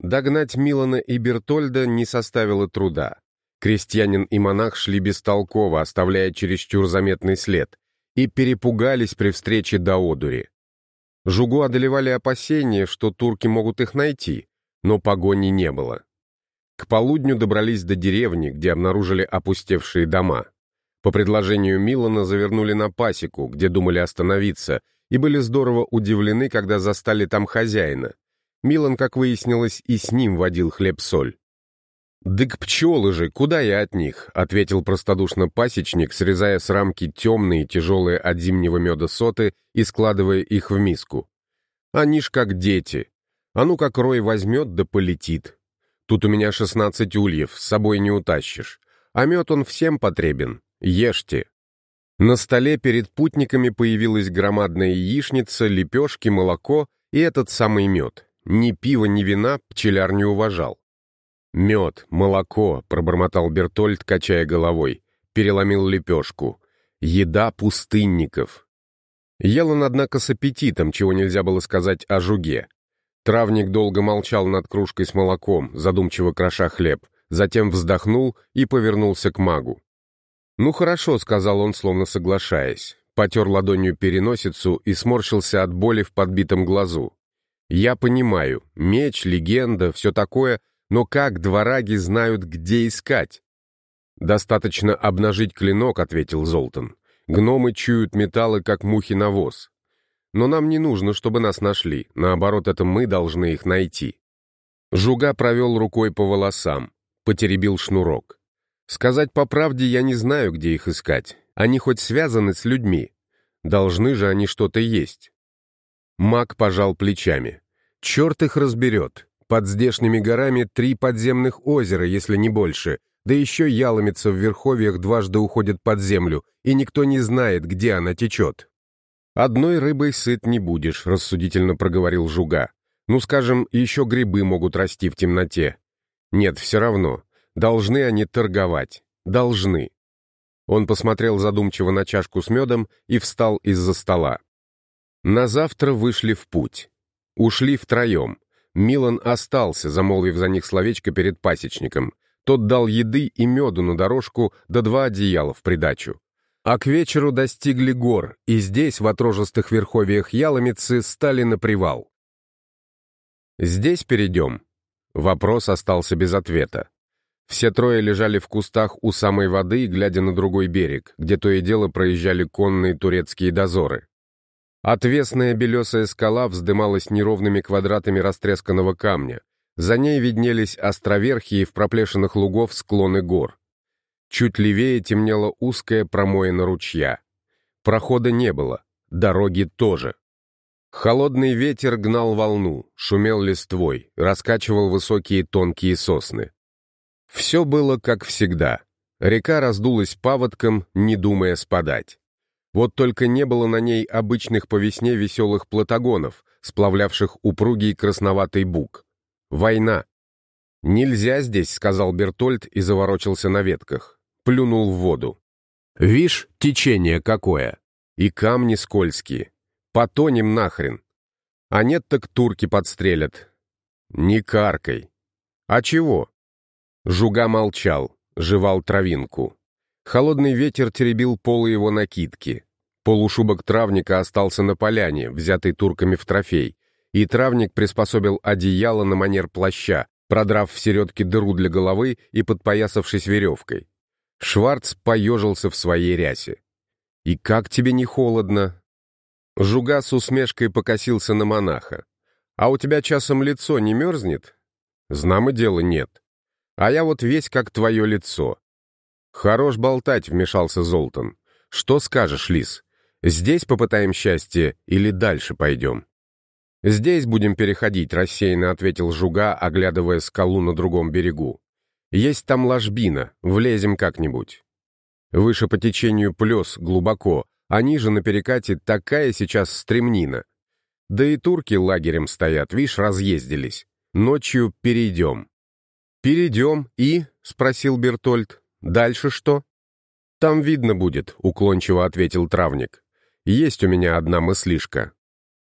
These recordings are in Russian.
Догнать Милана и Бертольда не составило труда. Крестьянин и монах шли бестолково, оставляя чересчур заметный след, и перепугались при встрече до одури. Жугу одолевали опасения, что турки могут их найти, но погони не было. К полудню добрались до деревни, где обнаружили опустевшие дома. По предложению Милана завернули на пасеку, где думали остановиться, и были здорово удивлены, когда застали там хозяина. Милан, как выяснилось, и с ним водил хлеб-соль. «Дык пчелы же, куда я от них?» — ответил простодушно пасечник, срезая с рамки темные, тяжелые от зимнего меда соты и складывая их в миску. «Они ж как дети. А ну как рой возьмет да полетит. Тут у меня шестнадцать ульев, с собой не утащишь. А мед он всем потребен. Ешьте». На столе перед путниками появилась громадная яичница, лепешки, молоко и этот самый мед. Ни пива, ни вина пчеляр не уважал. «Мед, молоко», — пробормотал Бертольд, качая головой. Переломил лепешку. «Еда пустынников». Ел он, однако, с аппетитом, чего нельзя было сказать о жуге. Травник долго молчал над кружкой с молоком, задумчиво кроша хлеб, затем вздохнул и повернулся к магу. «Ну хорошо», — сказал он, словно соглашаясь. Потер ладонью переносицу и сморщился от боли в подбитом глазу. «Я понимаю, меч, легенда, все такое, но как двораги знают, где искать?» «Достаточно обнажить клинок», — ответил Золтан. «Гномы чуют металлы, как мухи на воз. Но нам не нужно, чтобы нас нашли. Наоборот, это мы должны их найти». Жуга провел рукой по волосам, потеребил шнурок. «Сказать по правде, я не знаю, где их искать. Они хоть связаны с людьми. Должны же они что-то есть». Маг пожал плечами. «Черт их разберет. Под здешними горами три подземных озера, если не больше, да еще яломица в верховьях дважды уходит под землю, и никто не знает, где она течет. «Одной рыбой сыт не будешь», — рассудительно проговорил Жуга. «Ну, скажем, еще грибы могут расти в темноте». «Нет, все равно. Должны они торговать. Должны». Он посмотрел задумчиво на чашку с медом и встал из-за стола. На завтра вышли в путь. Ушли втроем. Милан остался, замолвив за них словечко перед пасечником. Тот дал еды и меду на дорожку, да два одеяла в придачу. А к вечеру достигли гор, и здесь, в отрожистых верховьях Яломицы, стали на привал. «Здесь перейдем?» Вопрос остался без ответа. Все трое лежали в кустах у самой воды, глядя на другой берег, где то и дело проезжали конные турецкие дозоры. Отвесная белесая скала вздымалась неровными квадратами растресканного камня. За ней виднелись островерхие в проплешинах лугов склоны гор. Чуть левее темнела узкая промоина ручья. Прохода не было, дороги тоже. Холодный ветер гнал волну, шумел листвой, раскачивал высокие тонкие сосны. Все было как всегда. Река раздулась паводком, не думая спадать. Вот только не было на ней обычных по весне веселых платагонов, сплавлявших упругий красноватый бук. Война. «Нельзя здесь», — сказал Бертольд и заворочился на ветках. Плюнул в воду. «Вишь, течение какое! И камни скользкие. Потонем нахрен. А нет, так турки подстрелят. Не каркой. А чего?» Жуга молчал, жевал травинку. Холодный ветер теребил полы его накидки. Полушубок травника остался на поляне, взятый турками в трофей, и травник приспособил одеяло на манер плаща, продрав в середке дыру для головы и подпоясавшись веревкой. Шварц поежился в своей рясе. «И как тебе не холодно?» Жуга с усмешкой покосился на монаха. «А у тебя часом лицо не мерзнет?» «Знамо дело нет. А я вот весь как твое лицо. «Хорош болтать», — вмешался Золтан. «Что скажешь, Лис? Здесь попытаем счастье или дальше пойдем?» «Здесь будем переходить», — рассеянно ответил Жуга, оглядывая скалу на другом берегу. «Есть там ложбина, влезем как-нибудь». Выше по течению плес, глубоко, а ниже на перекате такая сейчас стремнина. Да и турки лагерем стоят, видишь, разъездились. Ночью перейдем. «Перейдем и?» — спросил Бертольд. Дальше что?» «Там видно будет», — уклончиво ответил травник. «Есть у меня одна мыслишка».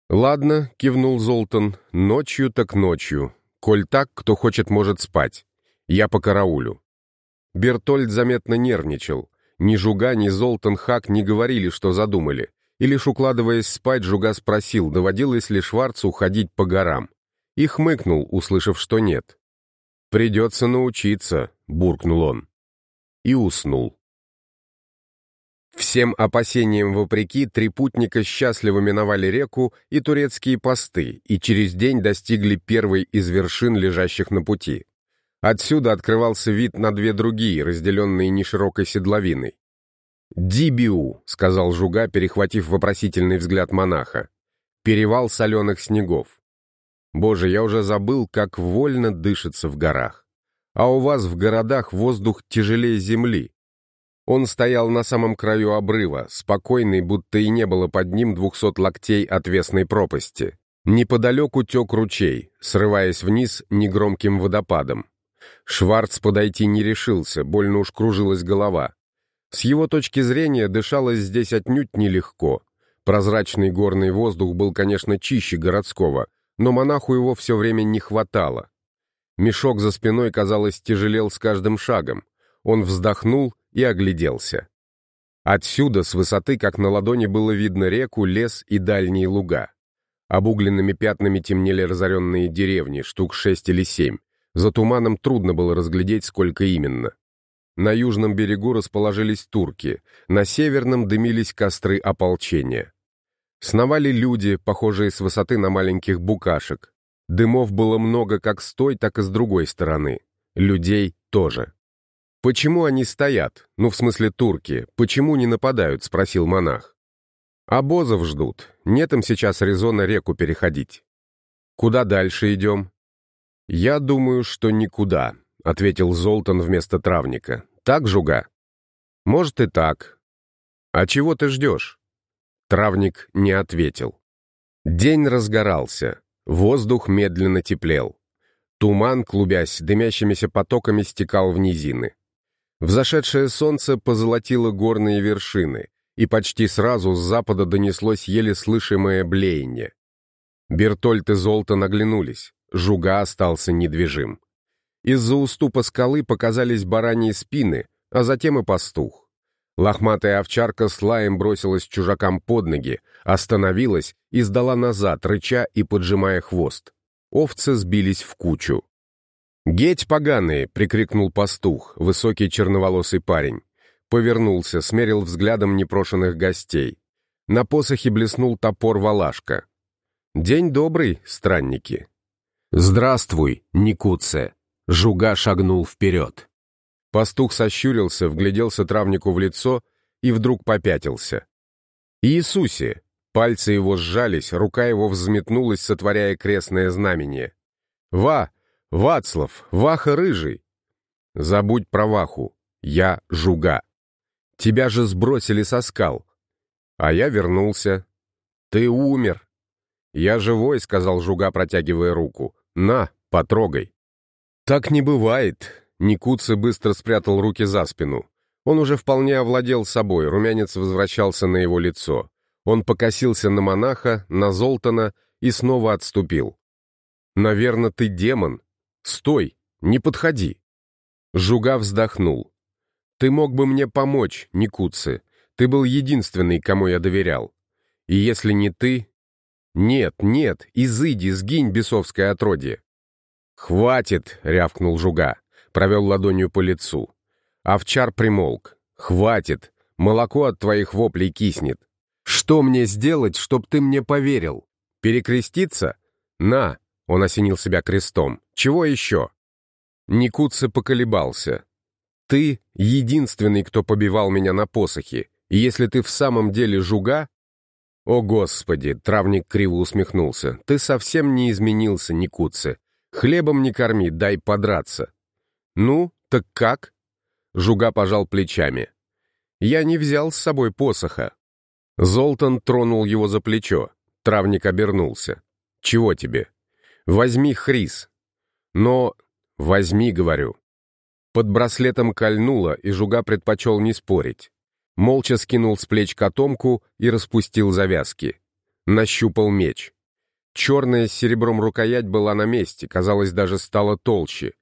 «Ладно», — кивнул Золтан, — «ночью так ночью. Коль так, кто хочет, может спать. Я по караулю». Бертольд заметно нервничал. Ни Жуга, ни Золтан Хак не говорили, что задумали. И лишь укладываясь спать, Жуга спросил, доводилось ли Шварцу ходить по горам. И хмыкнул, услышав, что нет. «Придется научиться», — буркнул он. И уснул. Всем опасениям вопреки, три путника счастливо миновали реку и турецкие посты, и через день достигли первой из вершин, лежащих на пути. Отсюда открывался вид на две другие, разделенные неширокой седловиной. «Дибиу», — сказал Жуга, перехватив вопросительный взгляд монаха. «Перевал соленых снегов». «Боже, я уже забыл, как вольно дышится в горах. А у вас в городах воздух тяжелее земли». Он стоял на самом краю обрыва, спокойный, будто и не было под ним двухсот локтей отвесной пропасти. Неподалеку тек ручей, срываясь вниз негромким водопадом. Шварц подойти не решился, больно уж кружилась голова. С его точки зрения дышалось здесь отнюдь нелегко. Прозрачный горный воздух был, конечно, чище городского, но монаху его все время не хватало. Мешок за спиной, казалось, тяжелел с каждым шагом. Он вздохнул и огляделся. Отсюда, с высоты, как на ладони, было видно реку, лес и дальние луга. Обугленными пятнами темнели разоренные деревни, штук шесть или семь. За туманом трудно было разглядеть, сколько именно. На южном берегу расположились турки, на северном дымились костры ополчения. Сновали люди, похожие с высоты на маленьких букашек. Дымов было много как с той, так и с другой стороны. Людей тоже. «Почему они стоят? Ну, в смысле турки. Почему не нападают?» — спросил монах. «Обозов ждут. Нет им сейчас резона реку переходить». «Куда дальше идем?» «Я думаю, что никуда», — ответил Золтан вместо травника. «Так, Жуга?» «Может и так». «А чего ты ждешь?» Травник не ответил. День разгорался, воздух медленно теплел. Туман, клубясь дымящимися потоками, стекал в низины. Взошедшее солнце позолотило горные вершины, и почти сразу с запада донеслось еле слышимое блеяние. Бертольд и Золото наглянулись. Жуга остался недвижим. Из-за уступа скалы показались бараньи спины, а затем и пастух. Лохматая овчарка с лаем бросилась чужакам под ноги, остановилась и сдала назад, рыча и поджимая хвост. Овцы сбились в кучу. «Геть поганые!» — прикрикнул пастух, высокий черноволосый парень. Повернулся, смерил взглядом непрошенных гостей. На посохе блеснул топор Валашка. «День добрый, странники!» «Здравствуй, Никуце!» Жуга шагнул вперед. Пастух сощурился, вгляделся травнику в лицо и вдруг попятился. «Иисусе!» Пальцы его сжались, рука его взметнулась, сотворяя крестное знамение. «Ва! Вацлав! Ваха рыжий!» «Забудь про Ваху! Я Жуга! Тебя же сбросили со скал!» А я вернулся. «Ты умер!» «Я живой», — сказал Жуга, протягивая руку. «На, потрогай». «Так не бывает». Никуцы быстро спрятал руки за спину. Он уже вполне овладел собой, румянец возвращался на его лицо. Он покосился на монаха, на Золтана и снова отступил. «Наверное, ты демон. Стой, не подходи». Жуга вздохнул. «Ты мог бы мне помочь, Никуцы. Ты был единственный, кому я доверял. И если не ты, «Нет, нет, изыди, сгинь, бесовское отродье!» «Хватит!» — рявкнул Жуга, провел ладонью по лицу. Овчар примолк. «Хватит! Молоко от твоих воплей киснет. Что мне сделать, чтоб ты мне поверил? Перекреститься? На!» — он осенил себя крестом. «Чего еще?» Никутце поколебался. «Ты — единственный, кто побивал меня на посохе, и если ты в самом деле жуга, «О, Господи!» — травник криво усмехнулся. «Ты совсем не изменился, Никутце. Хлебом не корми, дай подраться». «Ну, так как?» Жуга пожал плечами. «Я не взял с собой посоха». Золтан тронул его за плечо. Травник обернулся. «Чего тебе?» «Возьми хрис». «Но...» «Возьми, — говорю». Под браслетом кольнуло, и Жуга предпочел не спорить молча скинул с плеч котомку и распустил завязки. Нащупал меч. Черная с серебром рукоять была на месте, казалось, даже стала толще.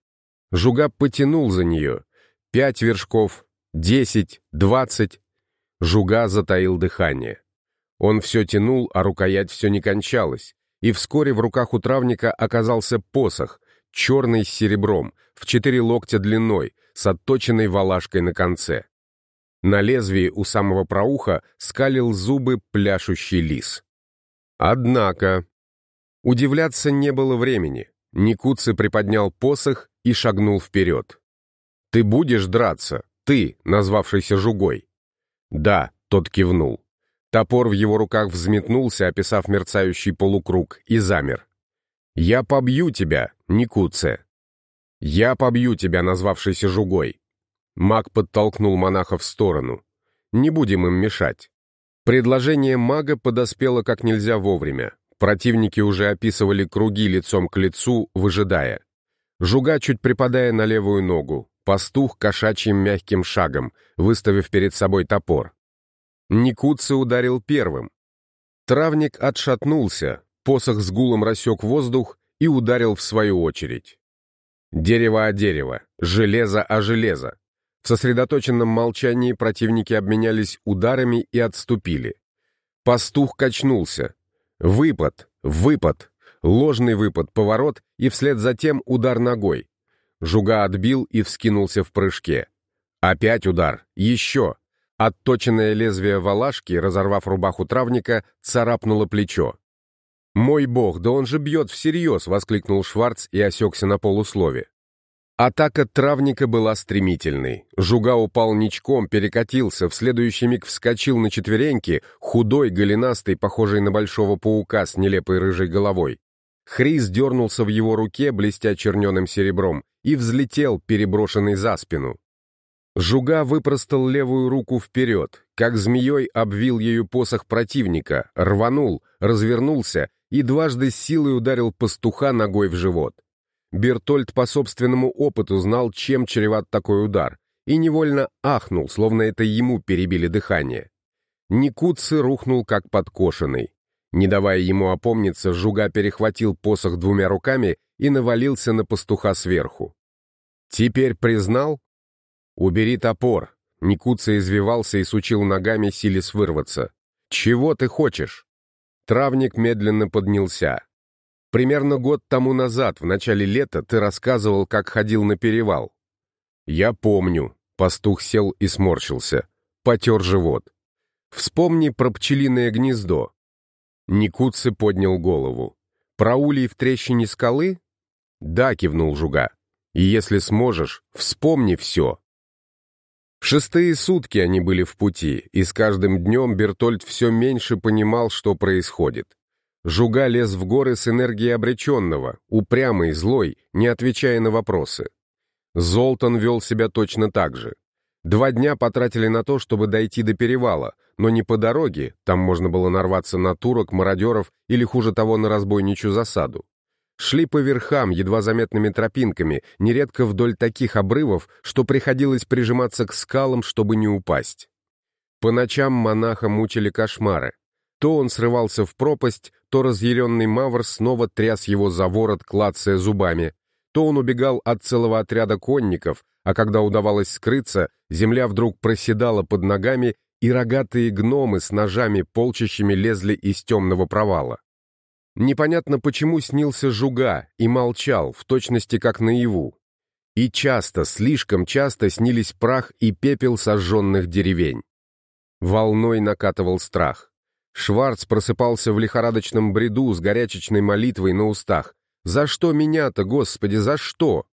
Жуга потянул за нее. Пять вершков, десять, двадцать. Жуга затаил дыхание. Он все тянул, а рукоять все не кончалась. И вскоре в руках у травника оказался посох, черный с серебром, в четыре локтя длиной, с отточенной валашкой на конце. На лезвии у самого проуха скалил зубы пляшущий лис. Однако... Удивляться не было времени. Никуцы приподнял посох и шагнул вперед. «Ты будешь драться? Ты, назвавшийся Жугой?» «Да», — тот кивнул. Топор в его руках взметнулся, описав мерцающий полукруг, и замер. «Я побью тебя, Никуце!» «Я побью тебя, назвавшийся Жугой!» Маг подтолкнул монаха в сторону. «Не будем им мешать». Предложение мага подоспело как нельзя вовремя. Противники уже описывали круги лицом к лицу, выжидая. Жуга, чуть припадая на левую ногу, пастух кошачьим мягким шагом, выставив перед собой топор. Никутце ударил первым. Травник отшатнулся, посох с гулом рассек воздух и ударил в свою очередь. Дерево о дерево, железо о железо. В сосредоточенном молчании противники обменялись ударами и отступили. Пастух качнулся. Выпад, выпад, ложный выпад, поворот и вслед за тем удар ногой. Жуга отбил и вскинулся в прыжке. Опять удар, еще. Отточенное лезвие валашки, разорвав рубаху травника, царапнуло плечо. «Мой бог, да он же бьет всерьез!» — воскликнул Шварц и осекся на полуслове. Атака травника была стремительной. Жуга упал ничком, перекатился, в следующий миг вскочил на четвереньки, худой, голенастый, похожий на большого паука с нелепой рыжей головой. Хриз дернулся в его руке, блестя черненым серебром, и взлетел, переброшенный за спину. Жуга выпростал левую руку вперед, как змеей обвил ею посох противника, рванул, развернулся и дважды силой ударил пастуха ногой в живот. Бертольд по собственному опыту знал, чем чреват такой удар, и невольно ахнул, словно это ему перебили дыхание. Никутцы рухнул как подкошенный. Не давая ему опомниться, Жуга перехватил посох двумя руками и навалился на пастуха сверху. Теперь признал? «Убери топор!» Никутца извивался и сучил ногами, силясь вырваться. «Чего ты хочешь?» Травник медленно поднялся. Примерно год тому назад, в начале лета, ты рассказывал, как ходил на перевал. Я помню. Пастух сел и сморщился. Потер живот. Вспомни про пчелиное гнездо. Никутцы поднял голову. Про улей в трещине скалы? Да, кивнул Жуга. И если сможешь, вспомни все. Шестые сутки они были в пути, и с каждым днем Бертольд все меньше понимал, что происходит. Жуга лез в горы с энергией обреченного, упрямый, злой, не отвечая на вопросы. Золтан вел себя точно так же. Два дня потратили на то, чтобы дойти до перевала, но не по дороге, там можно было нарваться на турок, мародеров или, хуже того, на разбойничью засаду. Шли по верхам, едва заметными тропинками, нередко вдоль таких обрывов, что приходилось прижиматься к скалам, чтобы не упасть. По ночам монаха мучили кошмары. То он срывался в пропасть, то разъяренный Мавр снова тряс его за ворот, клацая зубами, то он убегал от целого отряда конников, а когда удавалось скрыться, земля вдруг проседала под ногами, и рогатые гномы с ножами полчищами лезли из темного провала. Непонятно почему снился жуга и молчал, в точности как наяву. И часто, слишком часто снились прах и пепел сожженных деревень. Волной накатывал страх. Шварц просыпался в лихорадочном бреду с горячечной молитвой на устах. «За что меня-то, Господи, за что?»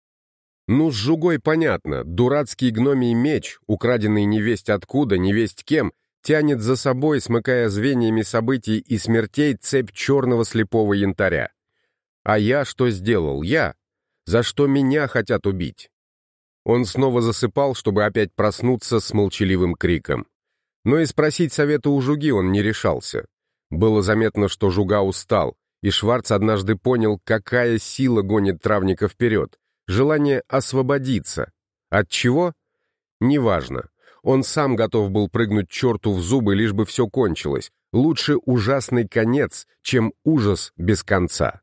Ну, с жугой понятно. Дурацкий гномий меч, украденный невесть откуда, невесть кем, тянет за собой, смыкая звеньями событий и смертей, цепь черного слепого янтаря. А я что сделал? Я? За что меня хотят убить? Он снова засыпал, чтобы опять проснуться с молчаливым криком. Но и спросить совета у Жуги он не решался. Было заметно, что Жуга устал, и Шварц однажды понял, какая сила гонит травника вперед. Желание освободиться. От чего? Неважно. Он сам готов был прыгнуть черту в зубы, лишь бы все кончилось, Лучше ужасный конец, чем ужас без конца.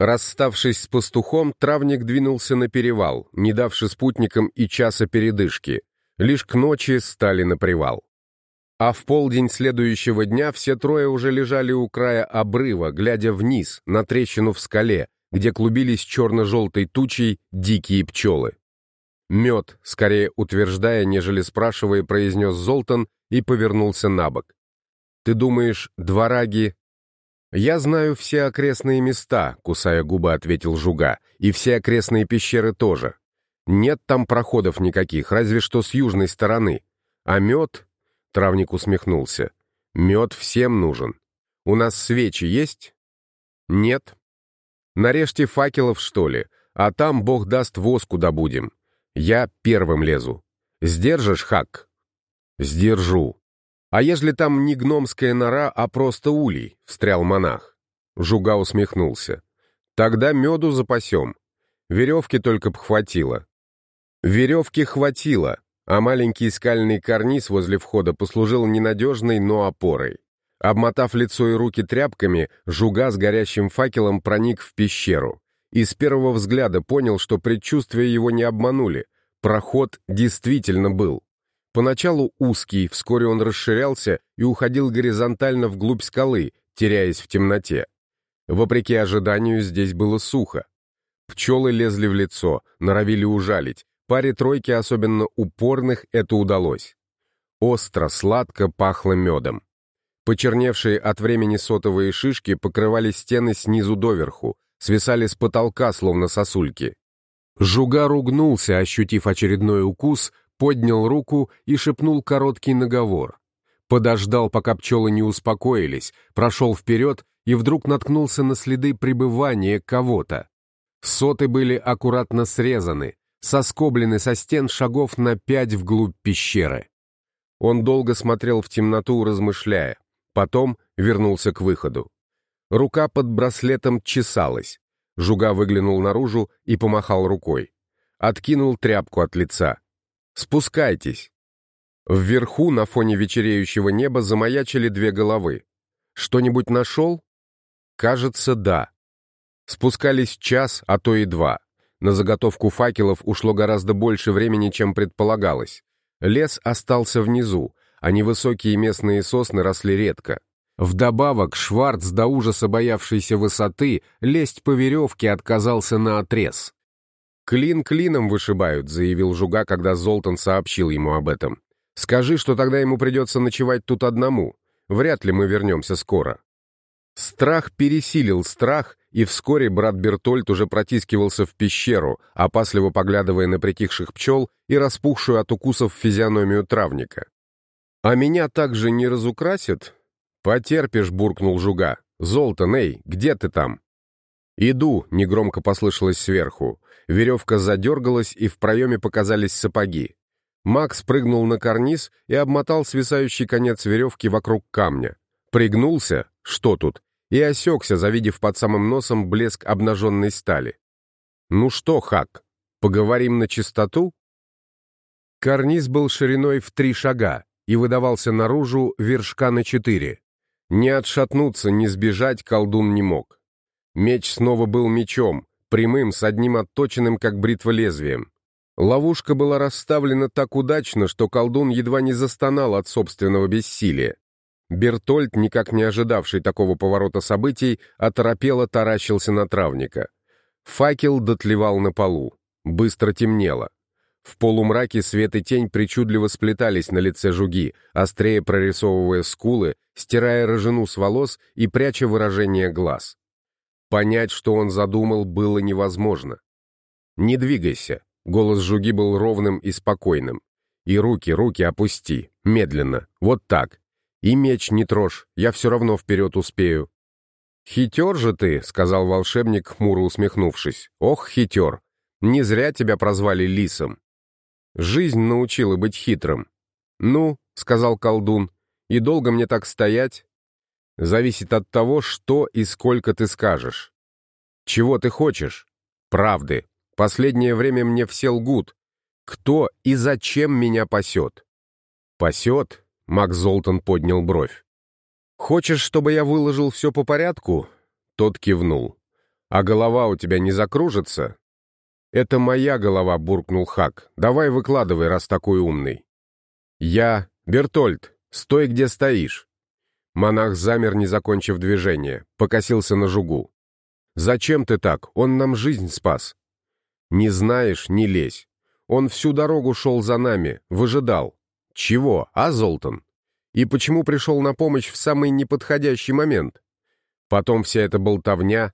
Расставшись с пастухом, травник двинулся на перевал, не давши спутникам и часа передышки. Лишь к ночи стали на привал. А в полдень следующего дня все трое уже лежали у края обрыва, глядя вниз, на трещину в скале, где клубились черно-желтой тучей дикие пчелы. «Мед», скорее утверждая, нежели спрашивая, произнес Золтан и повернулся на бок. «Ты думаешь, двораги...» «Я знаю все окрестные места», — кусая губы, ответил Жуга, «и все окрестные пещеры тоже. Нет там проходов никаких, разве что с южной стороны. А мед...» — травник усмехнулся. «Мед всем нужен. У нас свечи есть?» «Нет». «Нарежьте факелов, что ли, а там, бог даст, воску добудем. Я первым лезу. Сдержишь, Хак?» «Сдержу», «А ежели там не гномская нора, а просто улей?» — встрял монах. Жуга усмехнулся. «Тогда меду запасем. Веревки только б хватило». Веревки хватило, а маленький скальный карниз возле входа послужил ненадежной, но опорой. Обмотав лицо и руки тряпками, Жуга с горящим факелом проник в пещеру. И с первого взгляда понял, что предчувствия его не обманули. Проход действительно был. Поначалу узкий, вскоре он расширялся и уходил горизонтально вглубь скалы, теряясь в темноте. Вопреки ожиданию, здесь было сухо. Пчелы лезли в лицо, норовили ужалить. Паре тройки особенно упорных это удалось. Остро, сладко пахло медом. Почерневшие от времени сотовые шишки покрывали стены снизу доверху, свисали с потолка, словно сосульки. Жуга ругнулся, ощутив очередной укус, поднял руку и шепнул короткий наговор. Подождал, пока пчелы не успокоились, прошел вперед и вдруг наткнулся на следы пребывания кого-то. Соты были аккуратно срезаны, соскоблены со стен шагов на пять вглубь пещеры. Он долго смотрел в темноту, размышляя. Потом вернулся к выходу. Рука под браслетом чесалась. Жуга выглянул наружу и помахал рукой. Откинул тряпку от лица. «Спускайтесь!» Вверху, на фоне вечереющего неба, замаячили две головы. «Что-нибудь нашел?» «Кажется, да». Спускались час, а то и два. На заготовку факелов ушло гораздо больше времени, чем предполагалось. Лес остался внизу, а невысокие местные сосны росли редко. Вдобавок, Шварц, до ужаса боявшийся высоты, лезть по веревке отказался на отрез. «Клин клином вышибают», — заявил Жуга, когда Золтан сообщил ему об этом. «Скажи, что тогда ему придется ночевать тут одному. Вряд ли мы вернемся скоро». Страх пересилил страх, и вскоре брат Бертольд уже протискивался в пещеру, опасливо поглядывая на притихших пчел и распухшую от укусов физиономию травника. «А меня также не разукрасят?» «Потерпишь», — буркнул Жуга. «Золтан, эй, где ты там?» «Иду», — негромко послышалось сверху. Веревка задергалась, и в проеме показались сапоги. Макс прыгнул на карниз и обмотал свисающий конец веревки вокруг камня. Пригнулся, что тут, и осекся, завидев под самым носом блеск обнаженной стали. «Ну что, Хак, поговорим на чистоту?» Карниз был шириной в три шага и выдавался наружу вершка на четыре. Не отшатнуться, не сбежать колдун не мог. Меч снова был мечом, прямым, с одним отточенным, как бритва, лезвием. Ловушка была расставлена так удачно, что колдун едва не застонал от собственного бессилия. Бертольд, никак не ожидавший такого поворота событий, оторопело таращился на травника. Факел дотлевал на полу. Быстро темнело. В полумраке свет и тень причудливо сплетались на лице жуги, острее прорисовывая скулы, стирая рожену с волос и пряча выражение глаз. Понять, что он задумал, было невозможно. «Не двигайся», — голос Жуги был ровным и спокойным. «И руки, руки опусти, медленно, вот так. И меч не трожь, я все равно вперед успею». «Хитер же ты», — сказал волшебник, хмуро усмехнувшись. «Ох, хитер! Не зря тебя прозвали лисом. Жизнь научила быть хитрым». «Ну», — сказал колдун, — «и долго мне так стоять?» Зависит от того, что и сколько ты скажешь. Чего ты хочешь? Правды. Последнее время мне все лгут. Кто и зачем меня пасет? Пасет? Макс Золтан поднял бровь. «Хочешь, чтобы я выложил все по порядку?» Тот кивнул. «А голова у тебя не закружится?» «Это моя голова», — буркнул Хак. «Давай выкладывай, раз такой умный». «Я... Бертольд, стой, где стоишь». Монах замер, не закончив движение, покосился на жугу. «Зачем ты так? Он нам жизнь спас». «Не знаешь, не лезь. Он всю дорогу шел за нами, выжидал. Чего, а, Золтан? И почему пришел на помощь в самый неподходящий момент? Потом вся эта болтовня.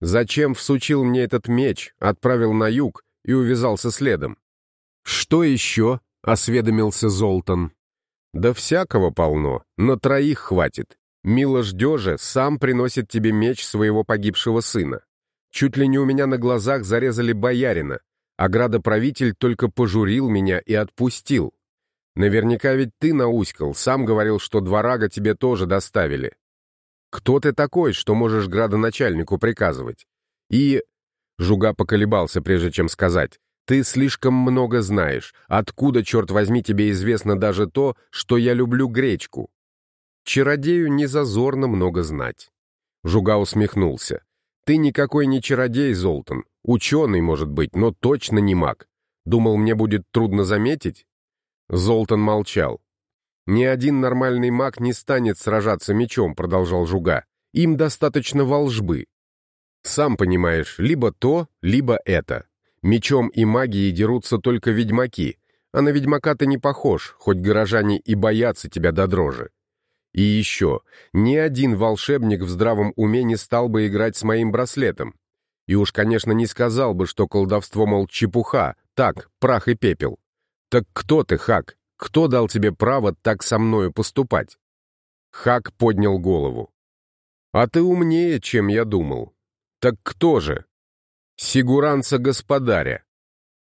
Зачем всучил мне этот меч, отправил на юг и увязался следом? «Что еще?» — осведомился Золтан. «Да всякого полно, на троих хватит. Милош Дёже сам приносит тебе меч своего погибшего сына. Чуть ли не у меня на глазах зарезали боярина, а градоправитель только пожурил меня и отпустил. Наверняка ведь ты науськал, сам говорил, что дворага тебе тоже доставили. Кто ты такой, что можешь градоначальнику приказывать? И...» Жуга поколебался, прежде чем сказать. «Ты слишком много знаешь. Откуда, черт возьми, тебе известно даже то, что я люблю гречку?» «Чародею не зазорно много знать». Жуга усмехнулся. «Ты никакой не чародей, Золтан. Ученый, может быть, но точно не маг. Думал, мне будет трудно заметить?» Золтан молчал. «Ни один нормальный маг не станет сражаться мечом», — продолжал Жуга. «Им достаточно волжбы. Сам понимаешь, либо то, либо это. Мечом и магией дерутся только ведьмаки, а на ведьмака ты не похож, хоть горожане и боятся тебя до дрожи. И еще, ни один волшебник в здравом уме не стал бы играть с моим браслетом. И уж, конечно, не сказал бы, что колдовство, мол, чепуха, так, прах и пепел. Так кто ты, Хак? Кто дал тебе право так со мною поступать?» Хак поднял голову. «А ты умнее, чем я думал. Так кто же?» «Сигуранца господаря».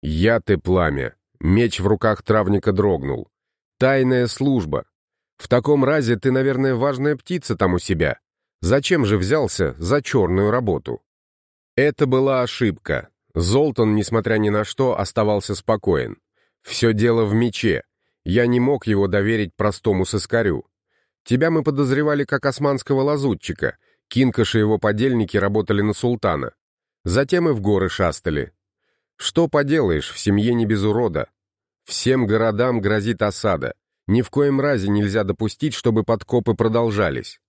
«Я ты, пламя». Меч в руках травника дрогнул. «Тайная служба. В таком разе ты, наверное, важная птица там у себя. Зачем же взялся за черную работу?» Это была ошибка. Золтан, несмотря ни на что, оставался спокоен. Все дело в мече. Я не мог его доверить простому сыскарю. Тебя мы подозревали как османского лазутчика. Кинкаш и его подельники работали на султана. Затем и в горы шастали. Что поделаешь, в семье не без урода. Всем городам грозит осада. Ни в коем разе нельзя допустить, чтобы подкопы продолжались.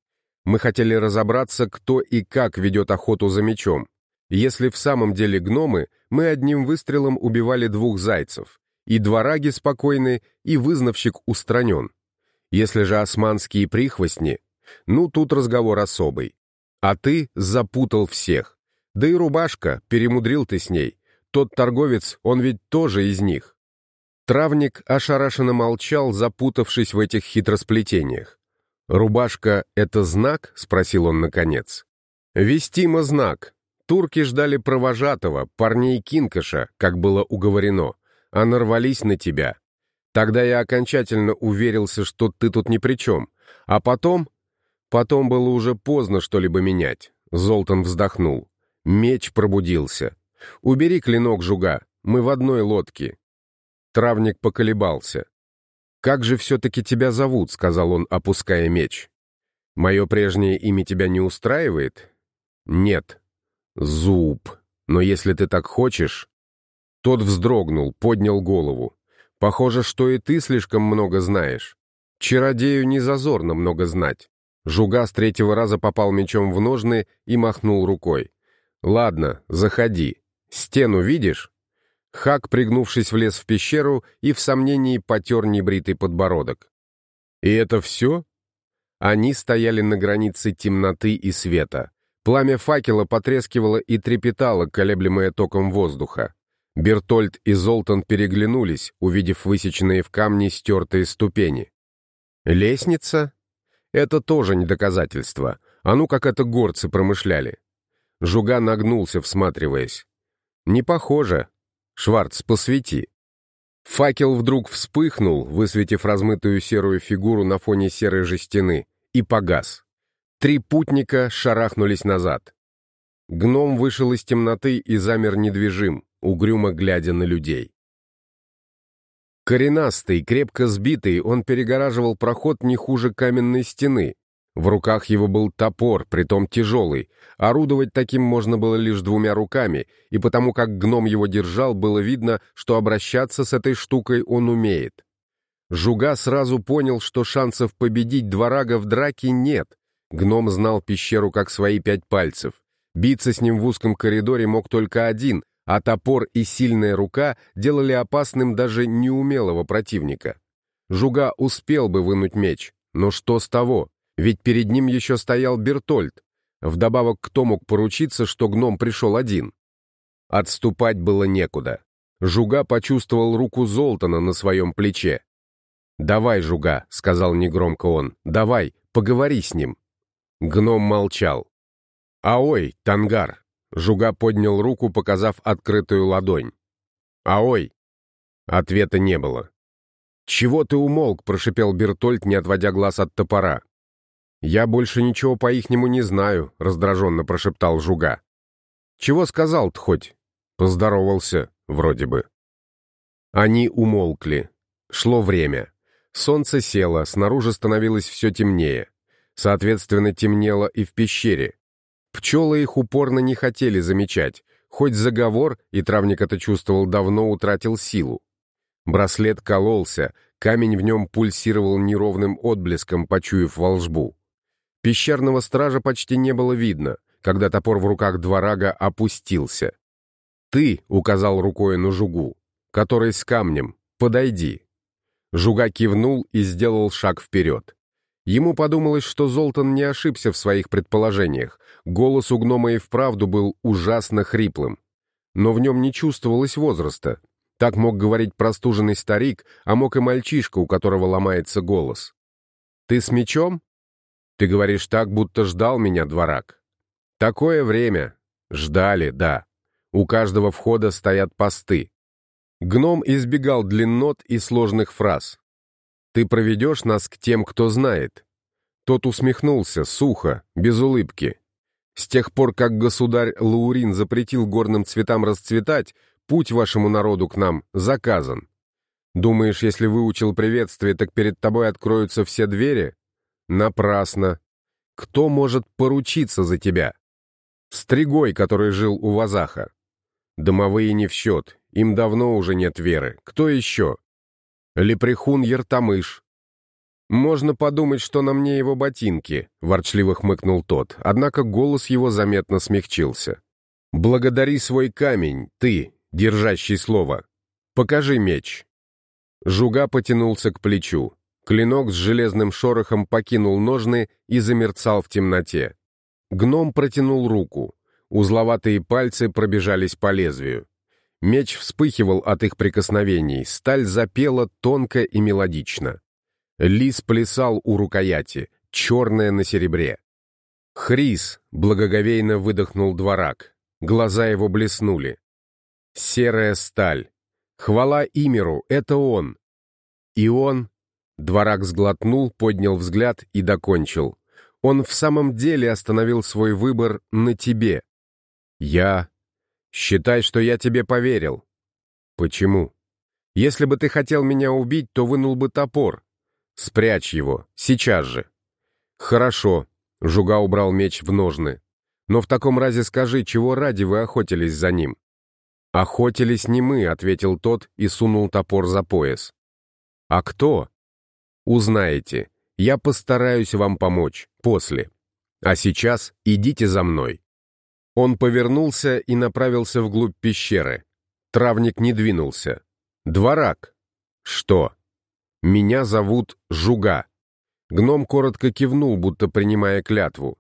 Мы хотели разобраться, кто и как ведет охоту за мечом. Если в самом деле гномы, мы одним выстрелом убивали двух зайцев и двораги спокойны, и вызнавщик устранен. Если же османские прихвостни, ну, тут разговор особый. А ты запутал всех. Да и рубашка, перемудрил ты с ней. Тот торговец, он ведь тоже из них. Травник ошарашенно молчал, запутавшись в этих хитросплетениях. «Рубашка — это знак?» — спросил он наконец. «Вестимо знак. Турки ждали провожатого, парней Кинкаша, как было уговорено а нарвались на тебя. Тогда я окончательно уверился, что ты тут ни при чем. А потом... Потом было уже поздно что-либо менять. Золтан вздохнул. Меч пробудился. «Убери клинок, жуга, мы в одной лодке». Травник поколебался. «Как же все-таки тебя зовут?» — сказал он, опуская меч. «Мое прежнее имя тебя не устраивает?» «Нет». «Зуб. Но если ты так хочешь...» Тот вздрогнул, поднял голову. «Похоже, что и ты слишком много знаешь. Чародею не зазорно много знать». Жуга с третьего раза попал мечом в ножны и махнул рукой. «Ладно, заходи. Стену видишь?» Хак, пригнувшись, влез в пещеру и в сомнении потер небритый подбородок. «И это все?» Они стояли на границе темноты и света. Пламя факела потрескивало и трепетало, колеблемое током воздуха. Бертольд и Золтан переглянулись, увидев высеченные в камне стертые ступени. Лестница? Это тоже не доказательство. А ну, как это горцы промышляли. Жуга нагнулся, всматриваясь. Не похоже. Шварц, посвети. Факел вдруг вспыхнул, высветив размытую серую фигуру на фоне серой же стены, и погас. Три путника шарахнулись назад. Гном вышел из темноты и замер недвижим, угрюмо глядя на людей. Коренастый, крепко сбитый, он перегораживал проход не хуже каменной стены. В руках его был топор, притом тяжелый. Орудовать таким можно было лишь двумя руками, и потому как гном его держал, было видно, что обращаться с этой штукой он умеет. Жуга сразу понял, что шансов победить дворага в драке нет. Гном знал пещеру как свои пять пальцев. Биться с ним в узком коридоре мог только один, а топор и сильная рука делали опасным даже неумелого противника. Жуга успел бы вынуть меч, но что с того? Ведь перед ним еще стоял Бертольд. Вдобавок, кто мог поручиться, что гном пришел один? Отступать было некуда. Жуга почувствовал руку Золтана на своем плече. «Давай, Жуга», — сказал негромко он, — «давай, поговори с ним». Гном молчал. «Аой, Тангар!» — Жуга поднял руку, показав открытую ладонь. «Аой!» Ответа не было. «Чего ты умолк?» — прошипел Бертольд, не отводя глаз от топора. «Я больше ничего по-ихнему не знаю», — раздраженно прошептал Жуга. «Чего сказал-то хоть?» Поздоровался, вроде бы. Они умолкли. Шло время. Солнце село, снаружи становилось все темнее. Соответственно, темнело и в пещере. Пчелы их упорно не хотели замечать, хоть заговор, и травник это чувствовал давно, утратил силу. Браслет кололся, камень в нем пульсировал неровным отблеском, почуяв волжбу. Пещерного стража почти не было видно, когда топор в руках дворага опустился. «Ты», — указал рукой на жугу, — «который с камнем, подойди». Жуга кивнул и сделал шаг вперед. Ему подумалось, что Золтан не ошибся в своих предположениях. Голос у гнома и вправду был ужасно хриплым. Но в нем не чувствовалось возраста. Так мог говорить простуженный старик, а мог и мальчишка, у которого ломается голос. «Ты с мечом?» Ты говоришь так, будто ждал меня, дворак. Такое время. Ждали, да. У каждого входа стоят посты. Гном избегал длиннот и сложных фраз. Ты проведешь нас к тем, кто знает. Тот усмехнулся, сухо, без улыбки. С тех пор, как государь Лаурин запретил горным цветам расцветать, путь вашему народу к нам заказан. Думаешь, если выучил приветствие, так перед тобой откроются все двери? Напрасно. Кто может поручиться за тебя? Стригой, который жил у Вазаха. Домовые не в счет, им давно уже нет веры. Кто еще? Лепрехун Ертамыш. «Можно подумать, что на мне его ботинки», — ворчливо хмыкнул тот, однако голос его заметно смягчился. «Благодари свой камень, ты, держащий слово. Покажи меч». Жуга потянулся к плечу. Клинок с железным шорохом покинул ножны и замерцал в темноте. Гном протянул руку. Узловатые пальцы пробежались по лезвию. Меч вспыхивал от их прикосновений, сталь запела тонко и мелодично. Лис плясал у рукояти, черная на серебре. «Хрис!» — благоговейно выдохнул дворак. Глаза его блеснули. «Серая сталь! Хвала Имеру, это он!» И он Дворак сглотнул, поднял взгляд и докончил. Он в самом деле остановил свой выбор на тебе. Я... Считай, что я тебе поверил. Почему? Если бы ты хотел меня убить, то вынул бы топор. Спрячь его, сейчас же. Хорошо. Жуга убрал меч в ножны. Но в таком разе скажи, чего ради вы охотились за ним? «Охотились не мы», — ответил тот и сунул топор за пояс. «А кто?» Узнаете. Я постараюсь вам помочь. После. А сейчас идите за мной». Он повернулся и направился вглубь пещеры. Травник не двинулся. «Дворак». «Что?» «Меня зовут Жуга». Гном коротко кивнул, будто принимая клятву.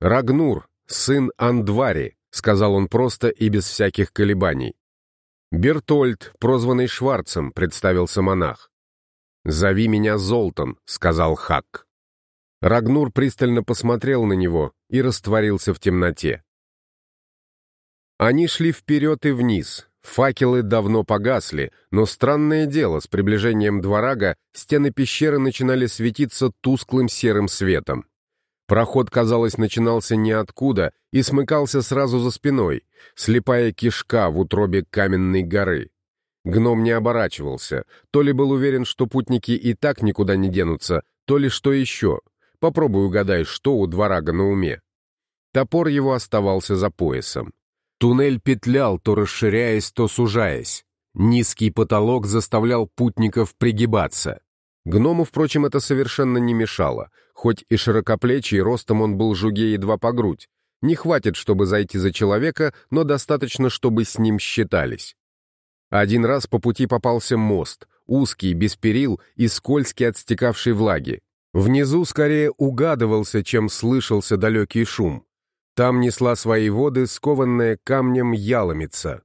«Рагнур, сын Андвари», — сказал он просто и без всяких колебаний. «Бертольд, прозванный Шварцем», — представился монах. «Зови меня Золтан», — сказал Хак. Рагнур пристально посмотрел на него и растворился в темноте. Они шли вперед и вниз. Факелы давно погасли, но странное дело, с приближением дворага стены пещеры начинали светиться тусклым серым светом. Проход, казалось, начинался ниоткуда и смыкался сразу за спиной, слепая кишка в утробе каменной горы. Гном не оборачивался, то ли был уверен, что путники и так никуда не денутся, то ли что еще. Попробуй угадай, что у дворага на уме. Топор его оставался за поясом. Туннель петлял, то расширяясь, то сужаясь. Низкий потолок заставлял путников пригибаться. Гному, впрочем, это совершенно не мешало. Хоть и широкоплечий, ростом он был жуге едва по грудь. Не хватит, чтобы зайти за человека, но достаточно, чтобы с ним считались. Один раз по пути попался мост, узкий, без перил и скользкий от стекавшей влаги. Внизу скорее угадывался, чем слышался далекий шум. Там несла свои воды скованная камнем яломица.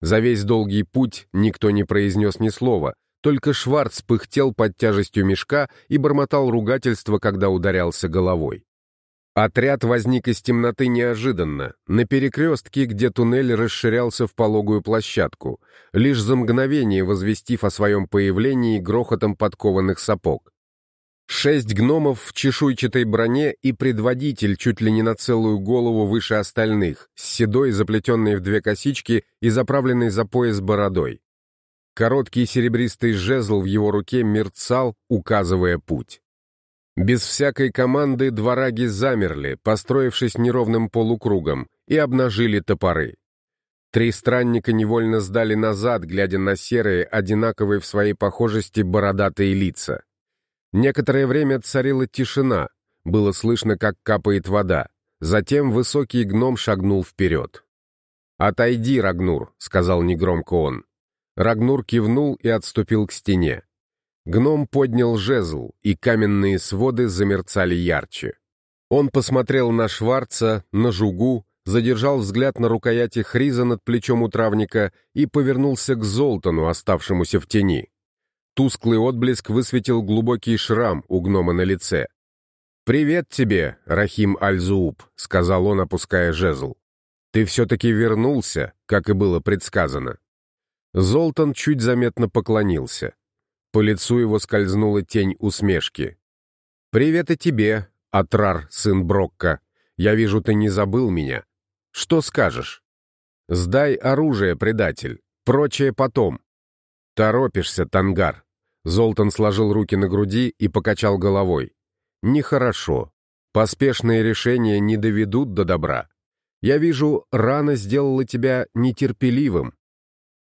За весь долгий путь никто не произнес ни слова, только Шварц пыхтел под тяжестью мешка и бормотал ругательство, когда ударялся головой. Отряд возник из темноты неожиданно, на перекрестке, где туннель расширялся в пологую площадку, лишь за мгновение возвестив о своем появлении грохотом подкованных сапог. Шесть гномов в чешуйчатой броне и предводитель чуть ли не на целую голову выше остальных, с седой, заплетенной в две косички и заправленной за пояс бородой. Короткий серебристый жезл в его руке мерцал, указывая путь. Без всякой команды двораги замерли, построившись неровным полукругом, и обнажили топоры. Три странника невольно сдали назад, глядя на серые, одинаковые в своей похожести бородатые лица. Некоторое время царила тишина, было слышно, как капает вода. Затем высокий гном шагнул вперед. «Отойди, Рагнур», — сказал негромко он. Рагнур кивнул и отступил к стене. Гном поднял жезл, и каменные своды замерцали ярче. Он посмотрел на Шварца, на Жугу, задержал взгляд на рукояти Хриза над плечом у травника и повернулся к Золтану, оставшемуся в тени. Тусклый отблеск высветил глубокий шрам у гнома на лице. «Привет тебе, Рахим Аль-Зууб», — сказал он, опуская жезл. «Ты все-таки вернулся, как и было предсказано». Золтан чуть заметно поклонился. По лицу его скользнула тень усмешки. «Привет и тебе, Атрар, сын Брокка. Я вижу, ты не забыл меня. Что скажешь?» «Сдай оружие, предатель. Прочее потом». «Торопишься, Тангар. Золтан сложил руки на груди и покачал головой. «Нехорошо. Поспешные решения не доведут до добра. Я вижу, рана сделала тебя нетерпеливым.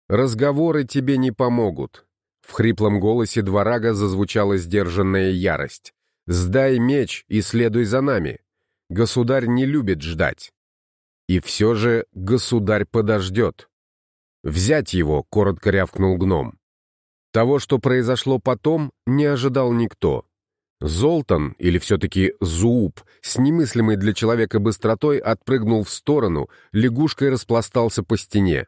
Разговоры тебе не помогут». В хриплом голосе дворага зазвучала сдержанная ярость. «Сдай меч и следуй за нами. Государь не любит ждать». И все же государь подождет. «Взять его», — коротко рявкнул гном. Того, что произошло потом, не ожидал никто. Золтан, или все-таки Зуб, с немыслимой для человека быстротой отпрыгнул в сторону, лягушкой распластался по стене.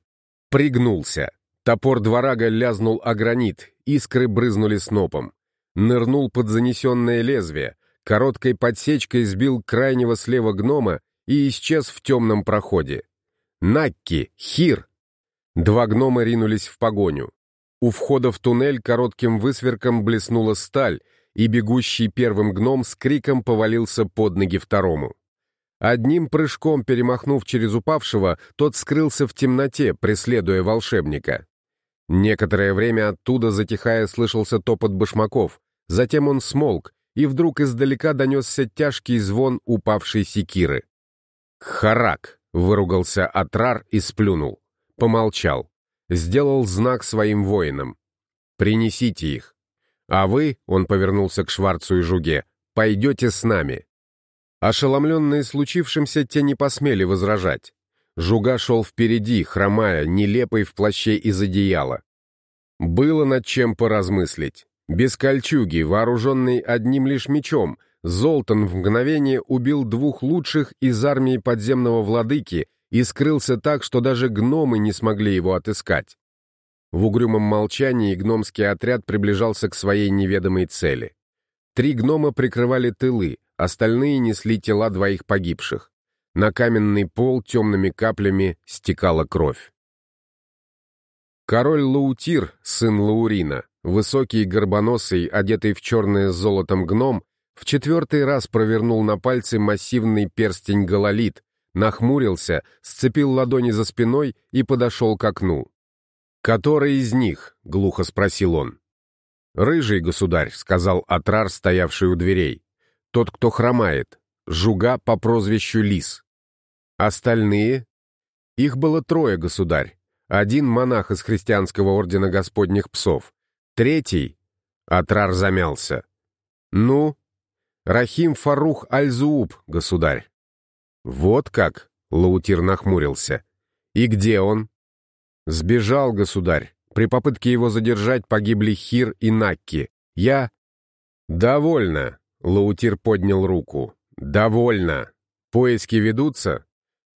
Пригнулся. Топор дворага лязнул о гранит, искры брызнули снопом. Нырнул под занесенное лезвие, короткой подсечкой сбил крайнего слева гнома и исчез в темном проходе. «Накки! Хир!» Два гнома ринулись в погоню. У входа в туннель коротким высверком блеснула сталь, и бегущий первым гном с криком повалился под ноги второму. Одним прыжком перемахнув через упавшего, тот скрылся в темноте, преследуя волшебника. Некоторое время оттуда, затихая, слышался топот башмаков. Затем он смолк, и вдруг издалека донесся тяжкий звон упавшей секиры. «Харак!» — выругался Атрар и сплюнул. Помолчал сделал знак своим воинам. «Принесите их. А вы, — он повернулся к Шварцу и Жуге, — пойдете с нами». Ошеломленные случившимся, те не посмели возражать. Жуга шел впереди, хромая, нелепой в плаще из одеяла. Было над чем поразмыслить. Без кольчуги, вооруженный одним лишь мечом, Золтан в мгновение убил двух лучших из армии подземного владыки и скрылся так, что даже гномы не смогли его отыскать. В угрюмом молчании гномский отряд приближался к своей неведомой цели. Три гнома прикрывали тылы, остальные несли тела двоих погибших. На каменный пол темными каплями стекала кровь. Король Лаутир, сын Лаурина, высокий горбоносый, одетый в черное с золотом гном, в четвертый раз провернул на пальце массивный перстень гололит, нахмурился, сцепил ладони за спиной и подошел к окну. «Который из них?» — глухо спросил он. «Рыжий государь», — сказал Атрар, стоявший у дверей. тот, кто хромает, жуга по прозвищу Лис. Остальные? Их было трое, государь. Один монах из христианского ордена Господних псов. Третий... Атрар замялся. Ну? Рахим Фарух Аль-Зууб, государь. Вот как? Лаутир нахмурился. И где он? Сбежал, государь. При попытке его задержать погибли Хир и Накки. Я... Довольно. Лаутир поднял руку. «Довольно. Поиски ведутся?»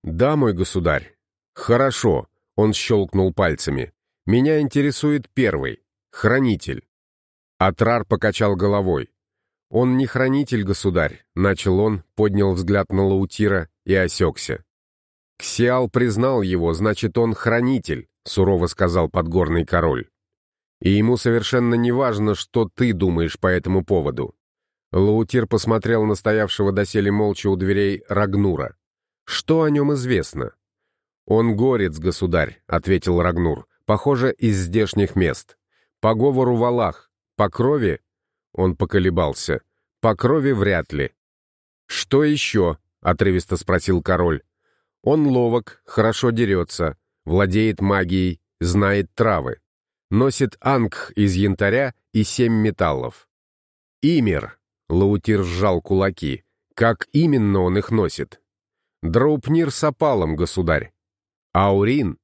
«Да, мой государь». «Хорошо», — он щелкнул пальцами. «Меня интересует первый. Хранитель». Атрар покачал головой. «Он не хранитель, государь», — начал он, поднял взгляд на Лаутира и осекся. «Ксиал признал его, значит, он хранитель», — сурово сказал подгорный король. «И ему совершенно не важно, что ты думаешь по этому поводу. Лаутир посмотрел на стоявшего доселе молча у дверей Рагнура. «Что о нем известно?» «Он горец, государь», — ответил Рагнур. «Похоже, из здешних мест. По говору Валах. По крови?» Он поколебался. «По крови вряд ли». «Что еще?» — отрывисто спросил король. «Он ловок, хорошо дерется, владеет магией, знает травы. Носит ангх из янтаря и семь металлов. Имер, Лаутир сжал кулаки. Как именно он их носит? Драупнир с опалом, государь. Аурин?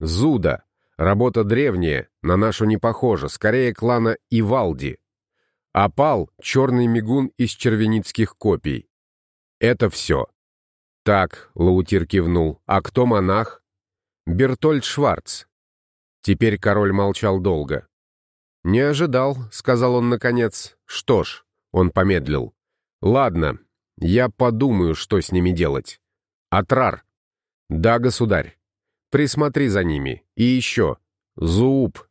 Зуда. Работа древняя, на нашу не похожа, скорее клана Ивалди. Опал — черный мигун из червеницких копий. Это все. Так, Лаутир кивнул. А кто монах? Бертольд Шварц. Теперь король молчал долго. «Не ожидал», — сказал он наконец. «Что ж, он помедлил. «Ладно, я подумаю, что с ними делать. Атрар». «Да, государь. Присмотри за ними. И еще. Зууп».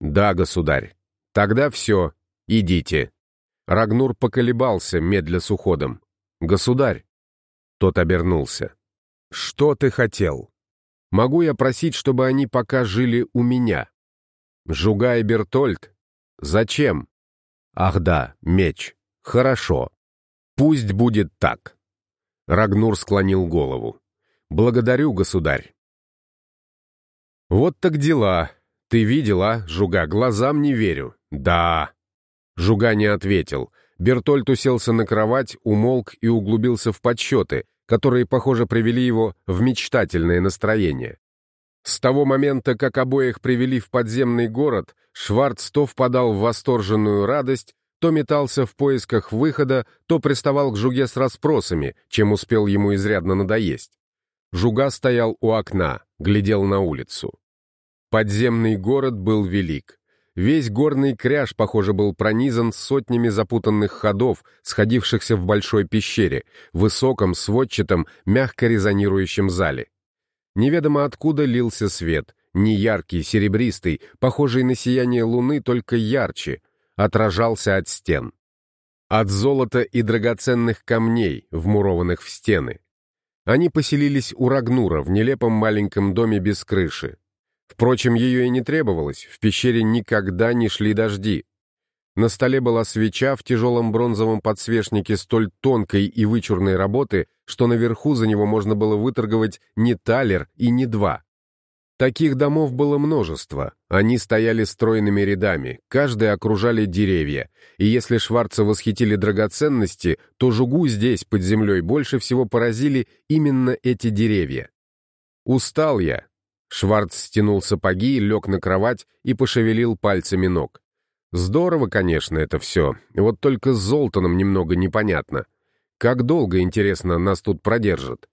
«Да, государь. Тогда все. Идите». Рагнур поколебался, медля с уходом. «Государь». Тот обернулся. «Что ты хотел? Могу я просить, чтобы они пока жили у меня?» «Жуга и Бертольд? Зачем?» Ах да, меч. Хорошо. Пусть будет так. Рагнур склонил голову. Благодарю, государь. Вот так дела. Ты видела, Жуга, глазам не верю. Да. Жуга не ответил. Бертольд уселся на кровать, умолк и углубился в подсчеты, которые, похоже, привели его в мечтательное настроение. С того момента, как обоих привели в подземный город, Шварц то впадал в восторженную радость, то метался в поисках выхода, то приставал к Жуге с расспросами, чем успел ему изрядно надоесть. Жуга стоял у окна, глядел на улицу. Подземный город был велик. Весь горный кряж, похоже, был пронизан сотнями запутанных ходов, сходившихся в большой пещере, высоком, сводчатом, мягко резонирующем зале. Неведомо откуда лился свет, не яркий, серебристый, похожий на сияние луны, только ярче, отражался от стен. От золота и драгоценных камней, вмурованных в стены. Они поселились у Рагнура в нелепом маленьком доме без крыши. Впрочем, ее и не требовалось, в пещере никогда не шли дожди. На столе была свеча в тяжелом бронзовом подсвечнике столь тонкой и вычурной работы, что наверху за него можно было выторговать не талер и не два. Таких домов было множество. Они стояли стройными рядами, каждый окружали деревья. И если Шварца восхитили драгоценности, то Жугу здесь, под землей, больше всего поразили именно эти деревья. «Устал я». Шварц стянул сапоги, лег на кровать и пошевелил пальцами ног. «Здорово, конечно, это все. Вот только с Золтаном немного непонятно. Как долго, интересно, нас тут продержат?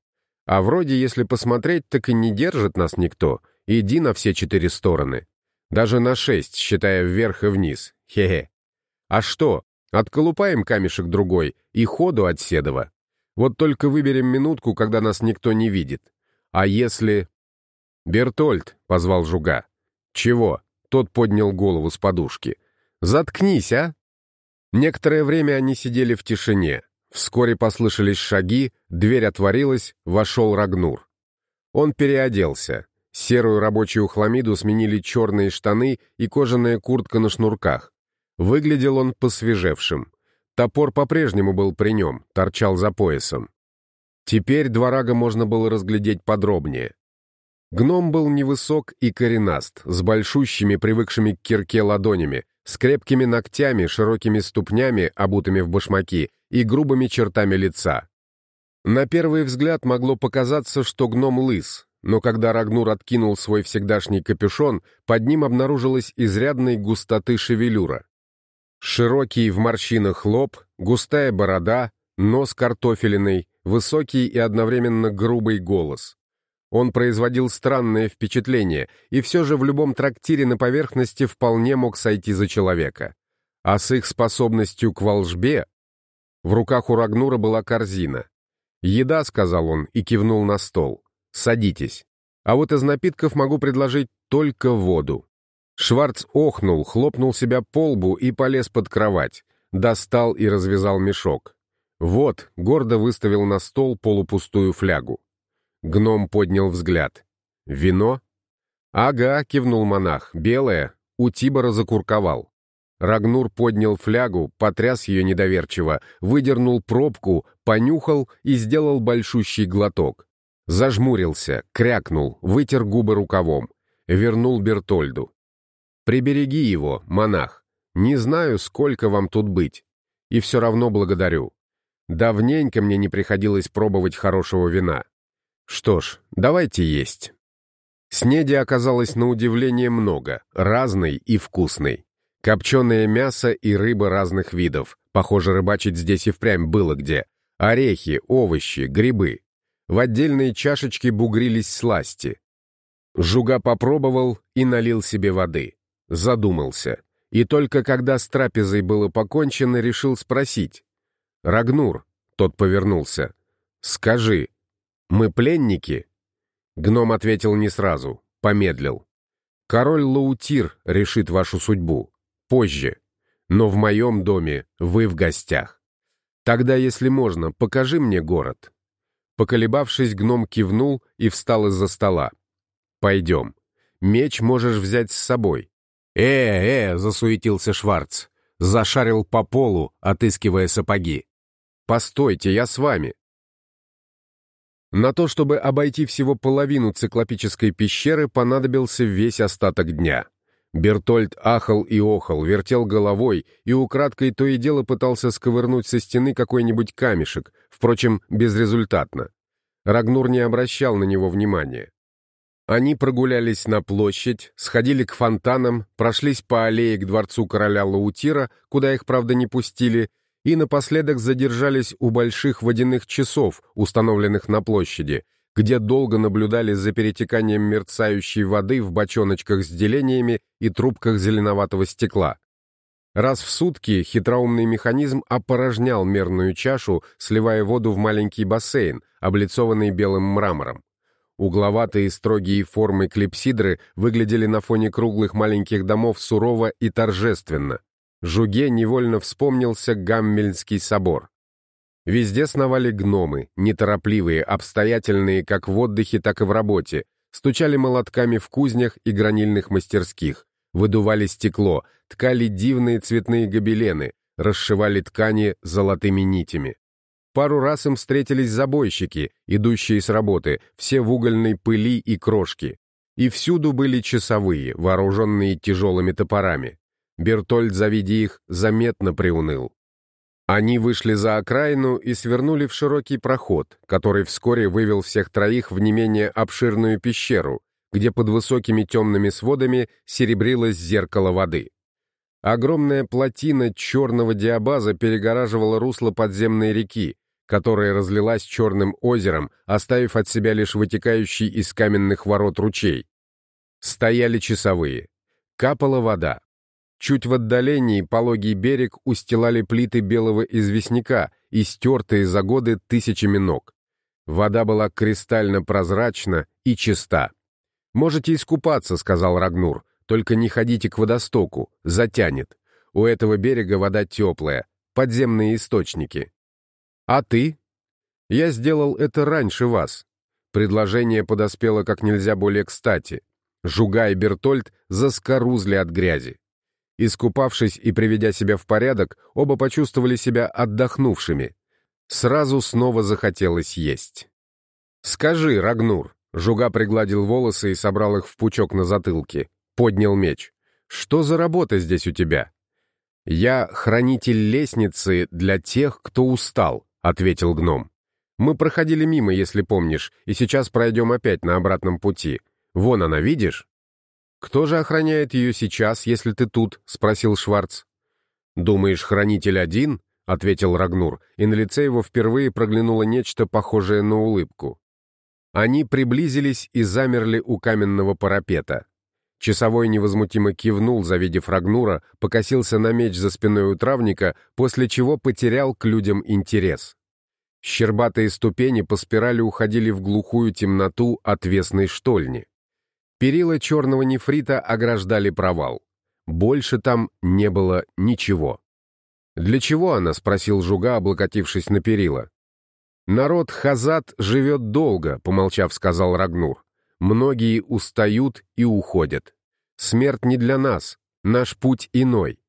А вроде, если посмотреть, так и не держит нас никто». Иди на все четыре стороны. Даже на шесть, считая вверх и вниз. Хе-хе. А что, отколупаем камешек другой и ходу от Седова. Вот только выберем минутку, когда нас никто не видит. А если... «Бертольд», — позвал Жуга. «Чего?» — тот поднял голову с подушки. «Заткнись, а!» Некоторое время они сидели в тишине. Вскоре послышались шаги, дверь отворилась, вошел Рагнур. Он переоделся. Серую рабочую хламиду сменили черные штаны и кожаная куртка на шнурках. Выглядел он посвежевшим. Топор по-прежнему был при нем, торчал за поясом. Теперь дворага можно было разглядеть подробнее. Гном был невысок и коренаст, с большущими, привыкшими к кирке ладонями, с крепкими ногтями, широкими ступнями, обутыми в башмаки, и грубыми чертами лица. На первый взгляд могло показаться, что гном лыс, но когда Рагнур откинул свой всегдашний капюшон, под ним обнаружилась изрядной густоты шевелюра. Широкий в морщинах лоб, густая борода, нос картофелиный, высокий и одновременно грубый голос. Он производил странное впечатление, и все же в любом трактире на поверхности вполне мог сойти за человека. А с их способностью к волжбе... В руках у Рагнура была корзина. «Еда», — сказал он и кивнул на стол. «Садитесь. А вот из напитков могу предложить только воду». Шварц охнул, хлопнул себя по лбу и полез под кровать. Достал и развязал мешок. Вот, гордо выставил на стол полупустую флягу. Гном поднял взгляд. «Вино?» «Ага», — кивнул монах, — «белое». У Тибора закурковал. Рагнур поднял флягу, потряс ее недоверчиво, выдернул пробку, понюхал и сделал большущий глоток. Зажмурился, крякнул, вытер губы рукавом. Вернул Бертольду. «Прибереги его, монах. Не знаю, сколько вам тут быть. И все равно благодарю. Давненько мне не приходилось пробовать хорошего вина. Что ж, давайте есть». Снеди оказалось на удивление много, разной и вкусной. Копченое мясо и рыба разных видов. Похоже, рыбачить здесь и впрямь было где. Орехи, овощи, грибы. В отдельные чашечки бугрились сласти. Жуга попробовал и налил себе воды. Задумался. И только когда с трапезой было покончено, решил спросить. «Рагнур», — тот повернулся, — «скажи, мы пленники?» Гном ответил не сразу, помедлил. «Король Лаутир решит вашу судьбу. Позже. Но в моем доме вы в гостях. Тогда, если можно, покажи мне город». Поколебавшись, гном кивнул и встал из-за стола. «Пойдем. Меч можешь взять с собой». «Э-э!» — засуетился Шварц. Зашарил по полу, отыскивая сапоги. «Постойте, я с вами». На то, чтобы обойти всего половину циклопической пещеры, понадобился весь остаток дня. Бертольд ахал и охал, вертел головой и украдкой то и дело пытался сковырнуть со стены какой-нибудь камешек, впрочем, безрезультатно. Рагнур не обращал на него внимания. Они прогулялись на площадь, сходили к фонтанам, прошлись по аллее к дворцу короля Лаутира, куда их, правда, не пустили, и напоследок задержались у больших водяных часов, установленных на площади, где долго наблюдали за перетеканием мерцающей воды в бочоночках с делениями и трубках зеленоватого стекла. Раз в сутки хитроумный механизм опорожнял мерную чашу, сливая воду в маленький бассейн, облицованный белым мрамором. Угловатые строгие формы клипсидры выглядели на фоне круглых маленьких домов сурово и торжественно. Жуге невольно вспомнился Гаммельский собор. Везде сновали гномы, неторопливые, обстоятельные как в отдыхе, так и в работе, стучали молотками в кузнях и гранильных мастерских, выдували стекло, ткали дивные цветные гобелены, расшивали ткани золотыми нитями. Пару раз им встретились забойщики, идущие с работы, все в угольной пыли и крошке. И всюду были часовые, вооруженные тяжелыми топорами. Бертольд, завидя их, заметно приуныл. Они вышли за окраину и свернули в широкий проход, который вскоре вывел всех троих в не менее обширную пещеру, где под высокими темными сводами серебрилось зеркало воды. Огромная плотина черного диабаза перегораживала русло подземной реки, которая разлилась черным озером, оставив от себя лишь вытекающий из каменных ворот ручей. Стояли часовые. Капала вода. Чуть в отдалении пологий берег устилали плиты белого известняка, истертые за годы тысячами ног. Вода была кристально прозрачна и чиста. «Можете искупаться», — сказал Рагнур, — «только не ходите к водостоку, затянет. У этого берега вода теплая, подземные источники». «А ты?» «Я сделал это раньше вас». Предложение подоспело как нельзя более кстати. Жуга и Бертольд заскорузли от грязи. Искупавшись и приведя себя в порядок, оба почувствовали себя отдохнувшими. Сразу снова захотелось есть. «Скажи, Рагнур», — Жуга пригладил волосы и собрал их в пучок на затылке, поднял меч. «Что за работа здесь у тебя?» «Я хранитель лестницы для тех, кто устал», — ответил гном. «Мы проходили мимо, если помнишь, и сейчас пройдем опять на обратном пути. Вон она, видишь?» «Кто же охраняет ее сейчас, если ты тут?» — спросил Шварц. «Думаешь, хранитель один?» — ответил Рагнур, и на лице его впервые проглянуло нечто похожее на улыбку. Они приблизились и замерли у каменного парапета. Часовой невозмутимо кивнул, завидев Рагнура, покосился на меч за спиной у травника, после чего потерял к людям интерес. Щербатые ступени по спирали уходили в глухую темноту отвесной штольни. Перила черного нефрита ограждали провал. Больше там не было ничего. «Для чего она?» — спросил Жуга, облокотившись на перила. «Народ Хазат живет долго», — помолчав, сказал Рагнур. «Многие устают и уходят. Смерть не для нас, наш путь иной.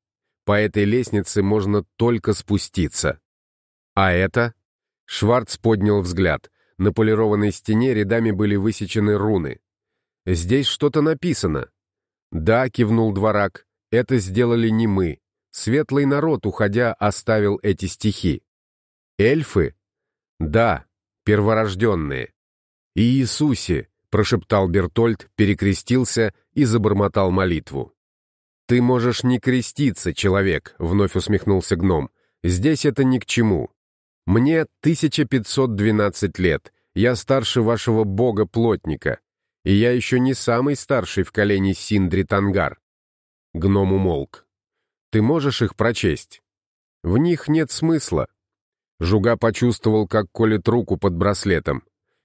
По этой лестнице можно только спуститься». «А это?» Шварц поднял взгляд. На полированной стене рядами были высечены руны. «Здесь что-то написано». «Да», — кивнул дворак, — «это сделали не мы. Светлый народ, уходя, оставил эти стихи». «Эльфы?» «Да, перворожденные». «Иисусе», — прошептал Бертольд, перекрестился и забормотал молитву. «Ты можешь не креститься, человек», — вновь усмехнулся гном. «Здесь это ни к чему. Мне 1512 лет, я старше вашего бога-плотника и я еще не самый старший в колене Синдри Тангар. Гном умолк. Ты можешь их прочесть? В них нет смысла. Жуга почувствовал, как колет руку под браслетом.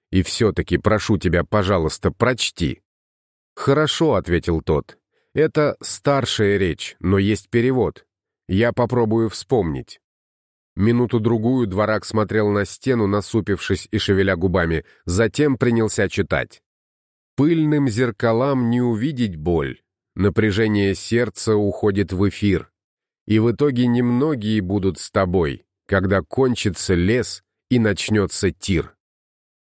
И все-таки, прошу тебя, пожалуйста, прочти. Хорошо, ответил тот. Это старшая речь, но есть перевод. Я попробую вспомнить. Минуту-другую дворак смотрел на стену, насупившись и шевеля губами, затем принялся читать. Пыльным зеркалам не увидеть боль. Напряжение сердца уходит в эфир. И в итоге немногие будут с тобой, когда кончится лес и начнется тир.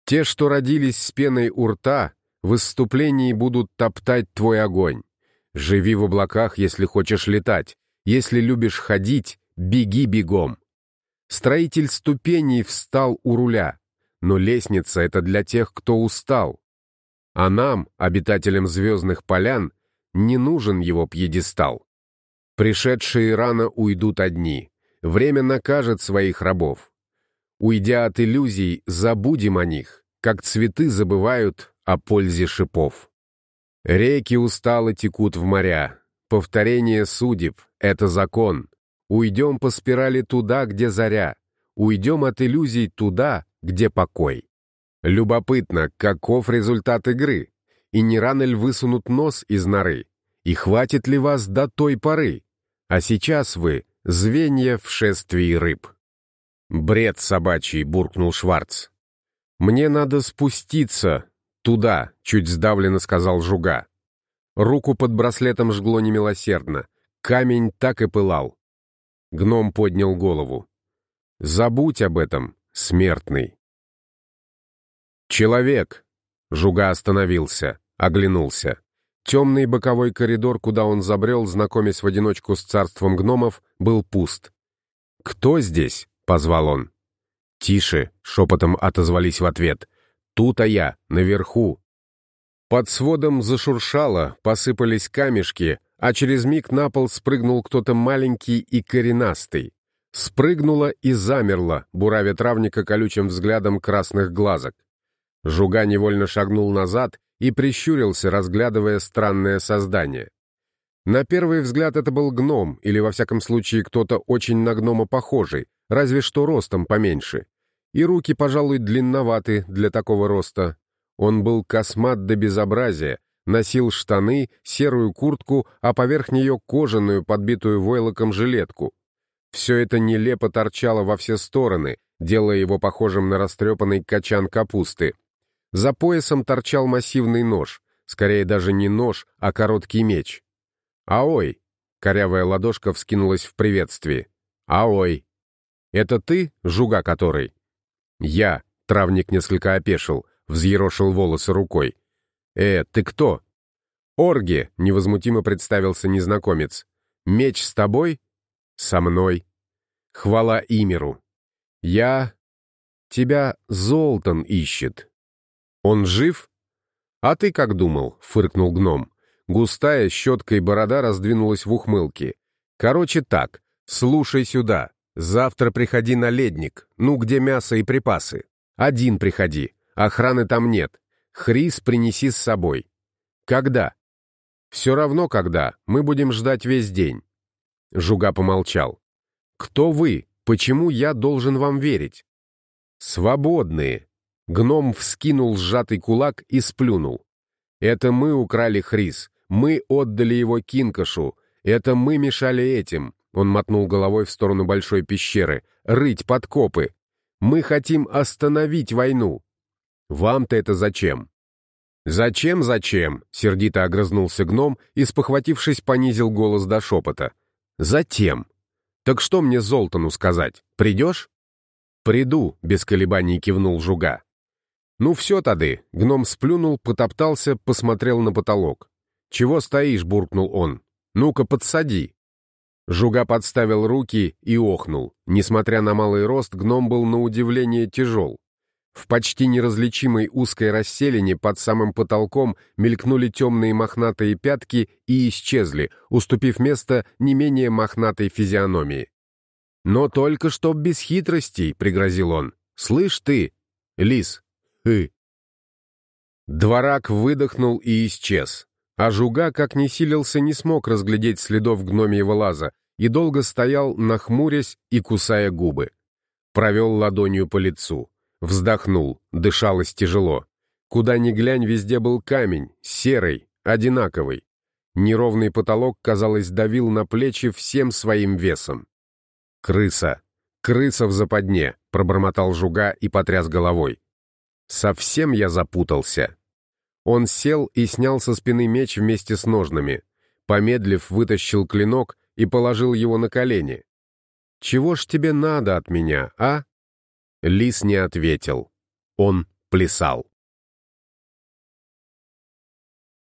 Те, что родились с пеной у рта, в выступлении будут топтать твой огонь. Живи в облаках, если хочешь летать. Если любишь ходить, беги бегом. Строитель ступеней встал у руля, но лестница — это для тех, кто устал. А нам, обитателям звездных полян, не нужен его пьедестал. Пришедшие рано уйдут одни. Время накажет своих рабов. Уйдя от иллюзий, забудем о них, как цветы забывают о пользе шипов. Реки устало текут в моря. Повторение судеб — это закон. Уйдем по спирали туда, где заря. Уйдем от иллюзий туда, где покой. Любопытно, каков результат игры, и не рано ли высунут нос из норы, и хватит ли вас до той поры, а сейчас вы — звенья в шествии рыб. «Бред собачий», — буркнул Шварц. «Мне надо спуститься. Туда», — чуть сдавленно сказал Жуга. Руку под браслетом жгло немилосердно. Камень так и пылал. Гном поднял голову. «Забудь об этом, смертный». «Человек!» Жуга остановился, оглянулся. Темный боковой коридор, куда он забрел, знакомясь в одиночку с царством гномов, был пуст. «Кто здесь?» — позвал он. «Тише!» — шепотом отозвались в ответ. «Тут-а я, наверху!» Под сводом зашуршало, посыпались камешки, а через миг на пол спрыгнул кто-то маленький и коренастый. Спрыгнула и замерла, буравя травника колючим взглядом красных глазок. Жуга невольно шагнул назад и прищурился, разглядывая странное создание. На первый взгляд это был гном, или во всяком случае кто-то очень на гнома похожий, разве что ростом поменьше. И руки, пожалуй, длинноваты для такого роста. Он был космат до безобразия, носил штаны, серую куртку, а поверх нее кожаную, подбитую войлоком жилетку. Все это нелепо торчало во все стороны, делая его похожим на растрепанный качан капусты, за поясом торчал массивный нож, скорее даже не нож, а короткий меч. «Аой!» корявая ладошка вскинулась в приветствии. «Аой!» «Это ты, жуга который?» «Я», — травник несколько опешил, взъерошил волосы рукой. «Э, ты кто?» «Орги», — невозмутимо представился незнакомец. «Меч с тобой?» «Со мной». «Хвала Имеру». «Я...» «Тебя Золтан ищет». «Он жив?» «А ты как думал?» — фыркнул гном. Густая щеткой борода раздвинулась в ухмылке. «Короче так, слушай сюда. Завтра приходи на ледник, ну, где мясо и припасы. Один приходи, охраны там нет. Хрис принеси с собой. Когда? Все равно когда, мы будем ждать весь день. Жуга помолчал. Кто вы? Почему я должен вам верить? Свободные. Гном вскинул сжатый кулак и сплюнул. Это мы украли Хрис, мы отдали его Кинкашу, это мы мешали этим. Он мотнул головой в сторону большой пещеры. «Рыть подкопы! Мы хотим остановить войну! Вам-то это зачем?» «Зачем, зачем?» — сердито огрызнулся гном и, спохватившись, понизил голос до шепота. «Затем. Так что мне Золтану сказать? Придешь?» «Приду», — без колебаний кивнул Жуга. «Ну все, тады». Гном сплюнул, потоптался, посмотрел на потолок. «Чего стоишь?» — буркнул он. «Ну-ка, подсади». Жуга подставил руки и охнул. Несмотря на малый рост, гном был на удивление тяжел. В почти неразличимой узкой расселине под самым потолком мелькнули темные мохнатые пятки и исчезли, уступив место не менее мохнатой физиономии. «Но только чтоб без хитростей», — пригрозил он. «Слышь ты, лис, хы». Дворак выдохнул и исчез. А Жуга, как ни силился, не смог разглядеть следов гномьего лаза и долго стоял, нахмурясь и кусая губы. Провел ладонью по лицу. Вздохнул, дышалось тяжело. Куда ни глянь, везде был камень, серый, одинаковый. Неровный потолок, казалось, давил на плечи всем своим весом. «Крыса! Крыса в западне!» — пробормотал Жуга и потряс головой. «Совсем я запутался!» Он сел и снял со спины меч вместе с ножнами. Помедлив, вытащил клинок и положил его на колени. «Чего ж тебе надо от меня, а?» Лис не ответил. Он плясал.